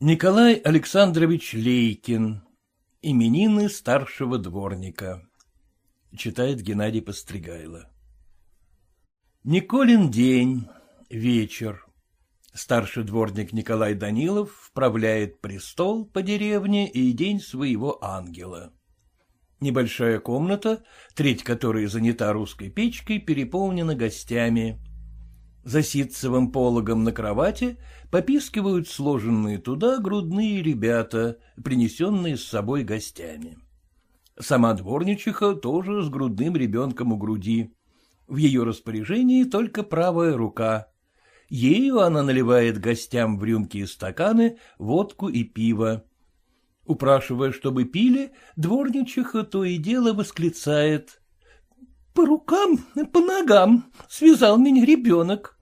Николай Александрович Лейкин. Именины старшего дворника. Читает Геннадий Постригайло. Николин день, вечер. Старший дворник Николай Данилов вправляет престол по деревне и день своего ангела. Небольшая комната, треть которой занята русской печкой, переполнена гостями. За ситцевым пологом на кровати попискивают сложенные туда грудные ребята, принесенные с собой гостями. Сама дворничиха тоже с грудным ребенком у груди. В ее распоряжении только правая рука. Ею она наливает гостям в рюмки и стаканы водку и пиво. Упрашивая, чтобы пили, дворничиха то и дело восклицает. — По рукам, по ногам связал меня ребенок.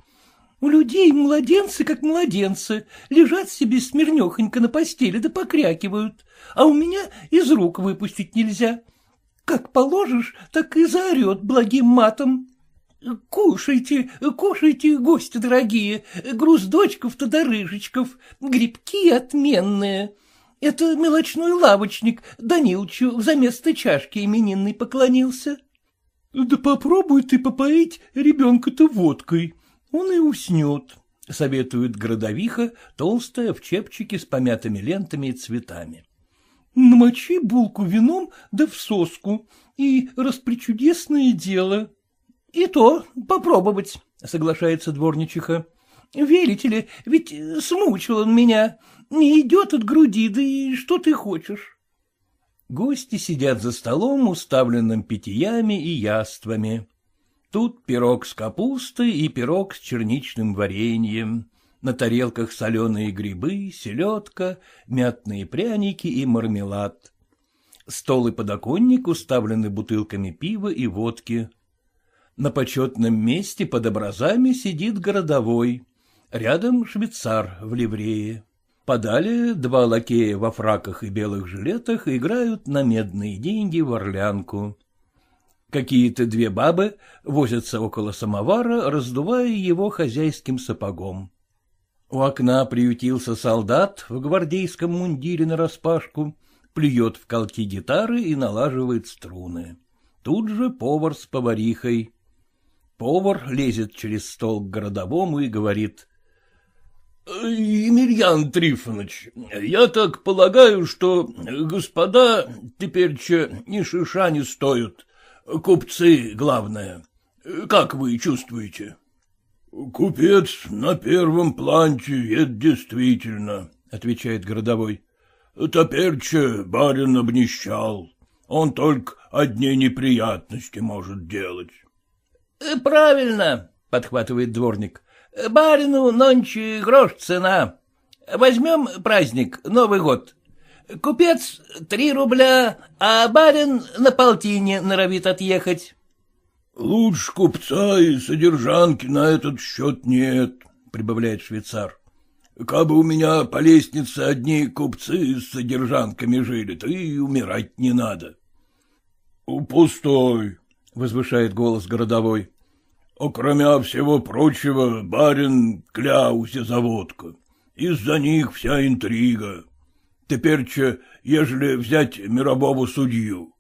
У людей младенцы, как младенцы, лежат себе смирнехонько на постели да покрякивают, а у меня из рук выпустить нельзя. Как положишь, так и заорет благим матом. Кушайте, кушайте, гости дорогие, груздочков-то да рыжечков, грибки отменные. Это мелочной лавочник Данилчу за место чашки именинной поклонился. — Да попробуй ты попоить ребенка-то водкой, он и уснет, — советует городовиха, толстая, в чепчике с помятыми лентами и цветами. — Намочи булку вином да в соску, и распричудесное дело. — И то попробовать, — соглашается дворничиха. — Верите ли, ведь смучил он меня, не идет от груди, да и что ты хочешь? Гости сидят за столом, уставленным питьями и яствами. Тут пирог с капустой и пирог с черничным вареньем. На тарелках соленые грибы, селедка, мятные пряники и мармелад. Стол и подоконник уставлены бутылками пива и водки. На почетном месте под образами сидит городовой. Рядом швейцар в ливрее. Подали два лакея во фраках и белых жилетах играют на медные деньги в орлянку. Какие-то две бабы возятся около самовара, раздувая его хозяйским сапогом. У окна приютился солдат в гвардейском мундире нараспашку, плюет в колки гитары и налаживает струны. Тут же повар с поварихой. Повар лезет через стол к городовому и говорит. — Емельян Трифонович, я так полагаю, что господа теперь ни шиша не стоят. Купцы, главное. Как вы чувствуете? — Купец на первом планте, это действительно, — отвечает городовой. — Топерче барин обнищал. Он только одни неприятности может делать. — Правильно, — подхватывает дворник. — Барину нонче грош цена. Возьмем праздник, Новый год. Купец — три рубля, а барин на полтине норовит отъехать. — Лучше купца и содержанки на этот счет нет, — прибавляет швейцар. — Кабы у меня по лестнице одни купцы с содержанками жили, то и умирать не надо. — Пустой, — возвышает голос городовой. — Кроме всего прочего, барин кляуся заводка. Из-за них вся интрига. Теперь-че, ежели взять мирового судью,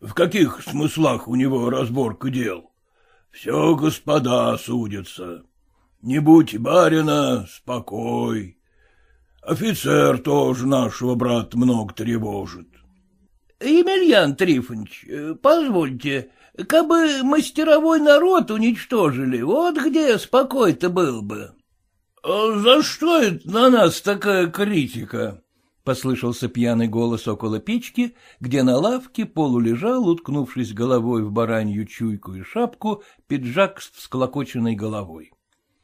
в каких смыслах у него разборка дел? Все господа судятся. Не будь барина, спокой. Офицер тоже нашего брата много тревожит. — Емельян Трифонович, позвольте, кабы мастеровой народ уничтожили, вот где спокой-то был бы. А — За что это на нас такая критика? Послышался пьяный голос около печки, где на лавке полулежал, уткнувшись головой в баранью чуйку и шапку, пиджак с всклокоченной головой.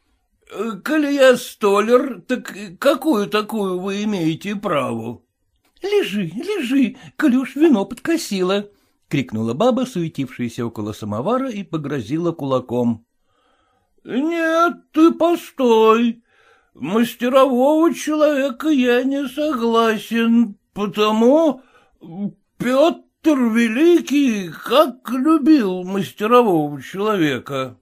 — Коли я столер, так какую такую вы имеете право? — Лежи, лежи, коли уж вино подкосило, — крикнула баба, суетившаяся около самовара, и погрозила кулаком. — Нет, ты постой, мастерового человека я не согласен, потому Петр Великий как любил мастерового человека.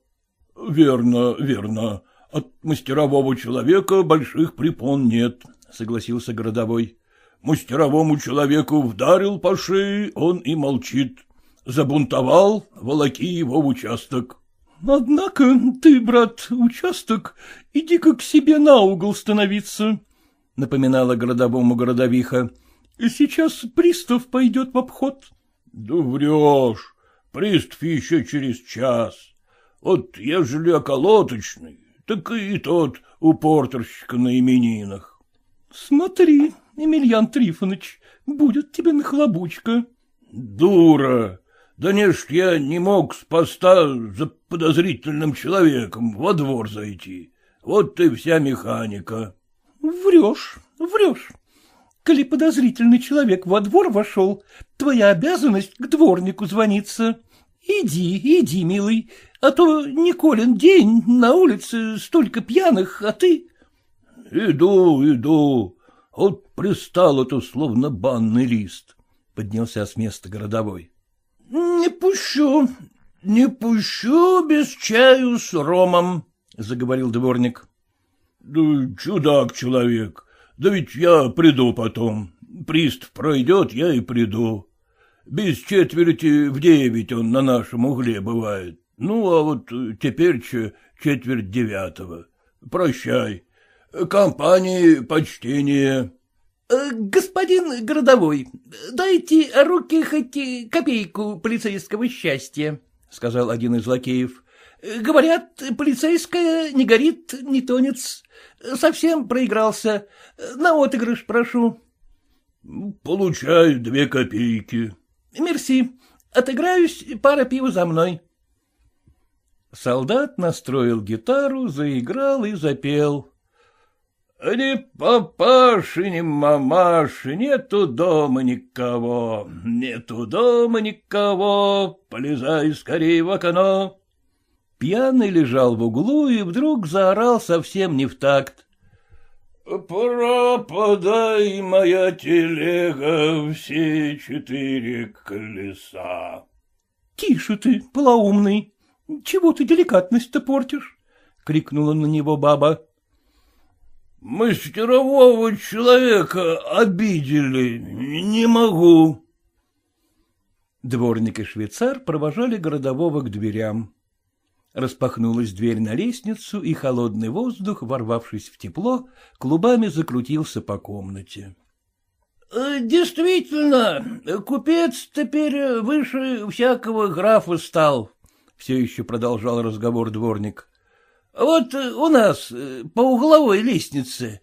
— Верно, верно. От мастерового человека больших препон нет, —— согласился городовой. — Мастеровому человеку вдарил по шее, он и молчит. Забунтовал, волоки его в участок. — Однако ты, брат, участок, иди-ка к себе на угол становиться, — напоминала городовому городовиха. — Сейчас пристав пойдет в обход. — Да врешь, пристав еще через час. Вот ежели околоточный, так и тот у портерщика на именинах. — Смотри, Емельян Трифонович, будет тебе нахлобучка. — Дура! Да не ж я не мог с поста за подозрительным человеком во двор зайти. Вот ты вся механика. — Врешь, врешь. Коли подозрительный человек во двор вошел, твоя обязанность к дворнику звониться. Иди, иди, милый, а то Николин день, на улице столько пьяных, а ты... — Иду, иду. Вот пристал это словно банный лист, — поднялся с места городовой. — Не пущу, не пущу без чаю с ромом, — заговорил дворник. — Да чудак человек, да ведь я приду потом. Пристав пройдет, я и приду. Без четверти в девять он на нашем угле бывает. Ну, а вот теперь четверть девятого. Прощай. Компании почтение. Э, — Господин городовой, дайте руки хоть копейку полицейского счастья, — сказал один из лакеев. — Говорят, полицейская не горит, не тонет. Совсем проигрался. На отыгрыш прошу. — Получаю две копейки. — Мерси. Отыграюсь, пара пива за мной. Солдат настроил гитару, заиграл и запел. Ни папаши, ни мамаши, нету дома никого, нету дома никого, полезай скорее в окно. Пьяный лежал в углу и вдруг заорал совсем не в такт. «Пропадай, моя телега, все четыре колеса!» «Тише ты, полоумный! Чего ты деликатность-то портишь?» — крикнула на него баба. Мастерового человека обидели, не могу. Дворник и швейцар провожали городового к дверям. Распахнулась дверь на лестницу, и холодный воздух, ворвавшись в тепло, клубами закрутился по комнате. «Э, — Действительно, купец теперь выше всякого графа стал, — все еще продолжал разговор дворник. Вот э, у нас э, по угловой лестнице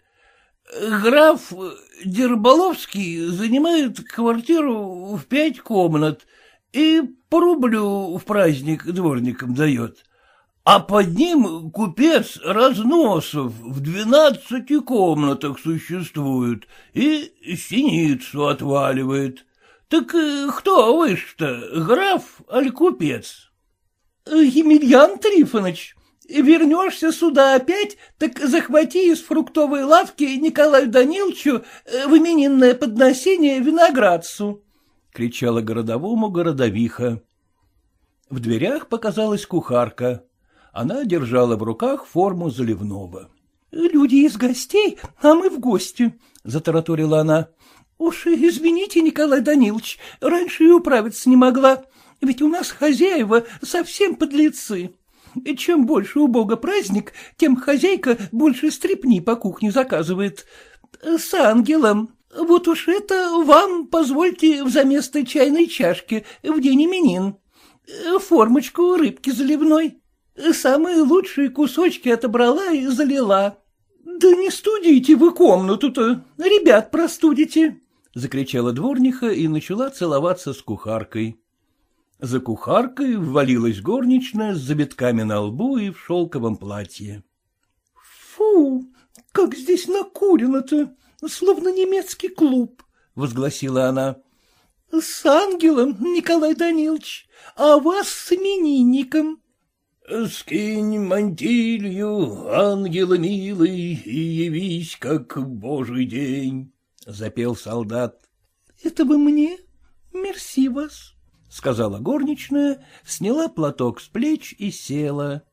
граф Дерболовский занимает квартиру в пять комнат и по рублю в праздник дворникам дает. А под ним купец разносов в двенадцати комнатах существует и синицу отваливает. Так э, кто выше-то, граф аль купец? — Емельян Трифонович, Вернешься сюда опять, так захвати из фруктовой лавки Николаю Даниловичу э, в именинное подношение виноградцу, — кричала городовому городовиха. В дверях показалась кухарка. Она держала в руках форму заливного. — Люди из гостей, а мы в гости, — затараторила она. — Уж извините, Николай Данилович, раньше и управиться не могла, ведь у нас хозяева совсем подлецы. И чем больше у Бога праздник, тем хозяйка больше стрепни по кухне заказывает. С ангелом. Вот уж это вам позвольте взамес чайной чашки в день именин. Формочку рыбки заливной. Самые лучшие кусочки отобрала и залила. Да не студите вы комнату-то, ребят простудите, — закричала дворниха и начала целоваться с кухаркой. За кухаркой ввалилась горничная с забитками на лбу и в шелковом платье. — Фу, как здесь накурено-то, словно немецкий клуб, — возгласила она. — С ангелом, Николай Данилович, а вас с именинником. — Скинь мантилью, ангела милый, и явись, как божий день, — запел солдат. — Это вы мне? Мерси вас. — сказала горничная, сняла платок с плеч и села.